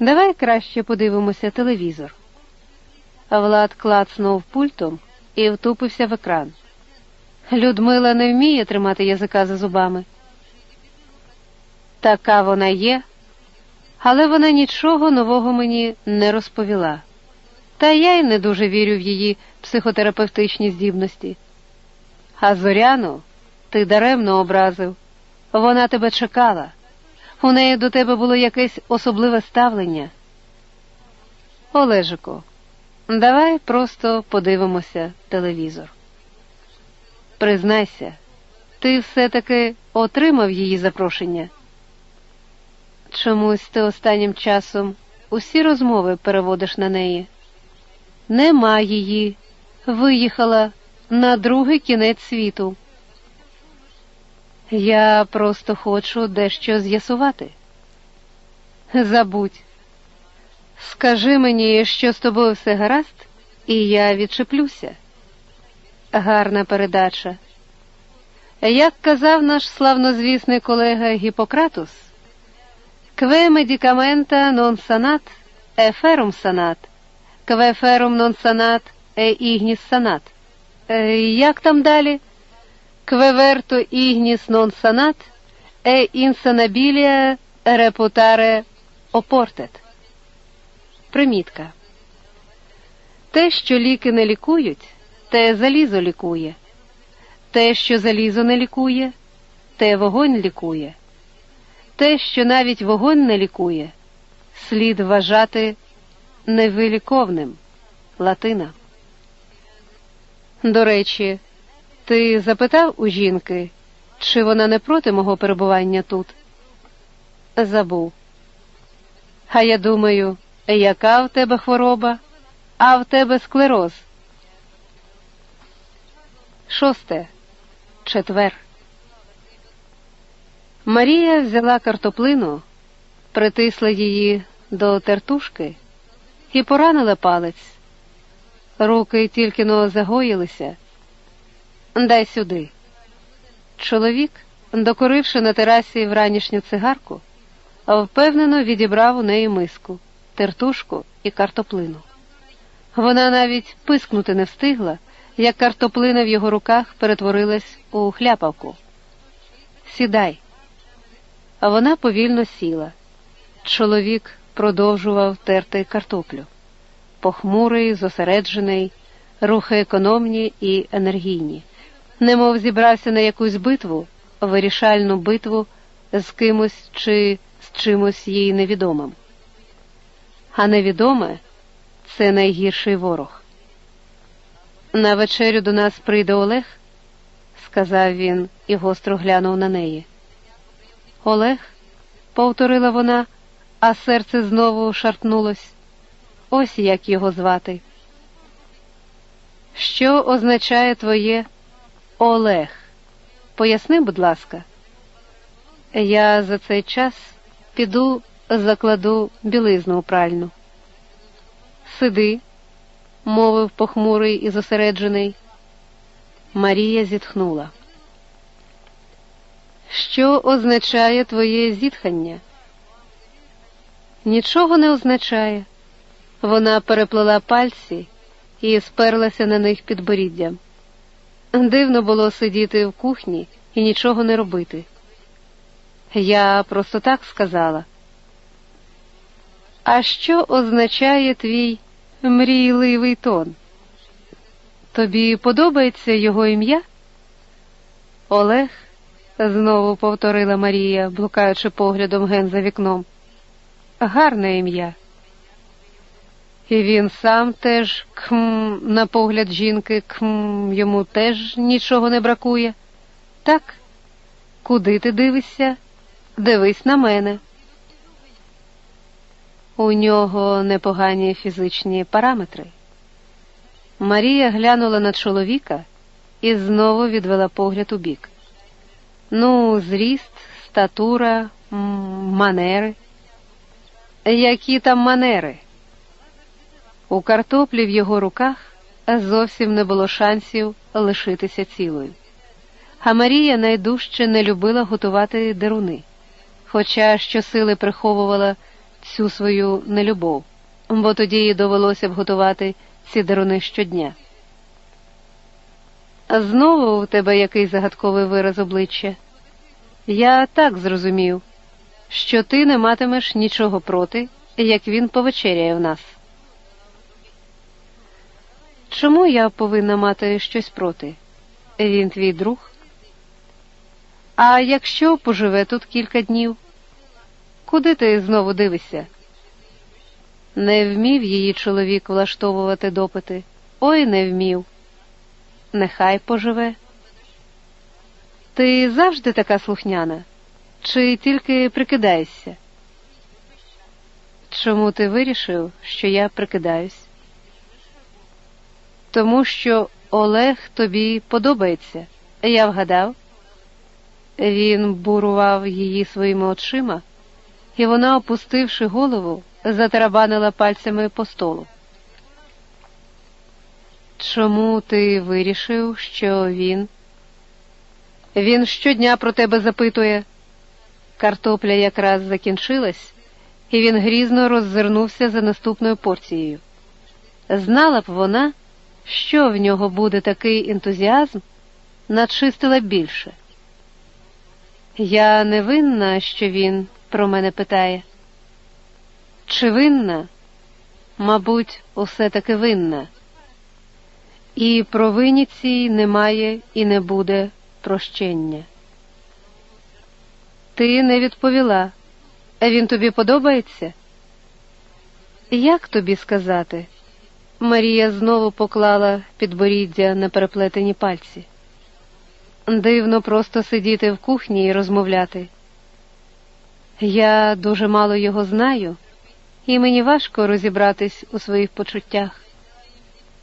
Давай краще подивимося телевізор. Влад клацнув пультом і втупився в екран. Людмила не вміє тримати язика за зубами. Така вона є, але вона нічого нового мені не розповіла. Та я й не дуже вірю в її психотерапевтичні здібності. А Зоряну ти даремно образив. Вона тебе чекала. У неї до тебе було якесь особливе ставлення. Олежику, давай просто подивимося телевізор. Признайся, ти все-таки отримав її запрошення. Чомусь ти останнім часом усі розмови переводиш на неї. Нема її, виїхала на другий кінець світу. Я просто хочу дещо з'ясувати. Забудь, скажи мені, що з тобою все гаразд, і я відчеплюся. Гарна передача. Як казав наш славнозвісний колега Гіппократус, кве медикамента нон санат, е ферум санат, кве ферум нон санат, е ігніс санат. Е, як там далі? Квеверто ігніс нон санат, е інсанабілія репутаре опортет. Примітка. Те, що ліки не лікують, те залізо лікує. Те, що залізо не лікує, те вогонь лікує. Те, що навіть вогонь не лікує, слід вважати невиліковним. Латина. До речі, ти запитав у жінки, чи вона не проти мого перебування тут? Забув. А я думаю, яка в тебе хвороба, а в тебе склероз. Шосте. Четвер. Марія взяла картоплину, притисла її до тертушки і поранила палець. Руки тільки но загоїлися. Дай сюди. Чоловік, докоривши на терасі вранішню цигарку, впевнено відібрав у неї миску, тертушку і картоплину. Вона навіть пискнути не встигла, як картоплина в його руках перетворилась у хляпавку. Сідай. Вона повільно сіла. Чоловік продовжував терти картоплю. Похмурий, зосереджений, рухи економні і енергійні немов зібрався на якусь битву, вирішальну битву з кимось чи з чимось їй невідомим. А невідоме це найгірший ворог. На вечерю до нас прийде Олег, сказав він і гостро глянув на неї. Олег, повторила вона, а серце знову шарпнулось. Ось як його звати. Що означає твоє Олег, поясни, будь ласка, я за цей час піду закладу білизну у пральну. Сиди, мовив похмурий і зосереджений. Марія зітхнула. Що означає твоє зітхання? Нічого не означає. Вона переплела пальці і сперлася на них підборіддям. Дивно було сидіти в кухні і нічого не робити. Я просто так сказала. А що означає твій мрійливий тон? Тобі подобається його ім'я? Олег, знову повторила Марія, блукаючи поглядом ген за вікном. Гарне ім'я. І він сам теж кхм, на погляд жінки, кхм, йому теж нічого не бракує. Так, куди ти дивишся? Дивись на мене. У нього непогані фізичні параметри. Марія глянула на чоловіка і знову відвела погляд у бік. Ну, зріст, статура, манери. Які там манери? У картоплі в його руках зовсім не було шансів лишитися цілою. А Марія найдужче не любила готувати деруни, хоча щосили приховувала цю свою нелюбов, бо тоді їй довелося б готувати ці даруни щодня. Знову у тебе який загадковий вираз обличчя. Я так зрозумів, що ти не матимеш нічого проти, як він повечеряє в нас. Чому я повинна мати щось проти? Він твій друг. А якщо поживе тут кілька днів, куди ти знову дивишся? Не вмів її чоловік влаштовувати допити, ой не вмів. Нехай поживе. Ти завжди така слухняна, чи тільки прикидаєшся? Чому ти вирішив, що я прикидаюсь? Тому що Олег тобі подобається, я вгадав. Він бурував її своїми очима, і вона, опустивши голову, затарабанила пальцями по столу. Чому ти вирішив, що він? Він щодня про тебе запитує. Картопля якраз закінчилась, і він грізно роззирнувся за наступною порцією. Знала б вона, що в нього буде такий ентузіазм, начистила більше. Я не винна, що він про мене питає. Чи винна? Мабуть, усе таки винна. І провині цій немає і не буде прощення. Ти не відповіла, а він тобі подобається? Як тобі сказати? Марія знову поклала підборіддя на переплетені пальці. Дивно просто сидіти в кухні і розмовляти. Я дуже мало його знаю, і мені важко розібратись у своїх почуттях.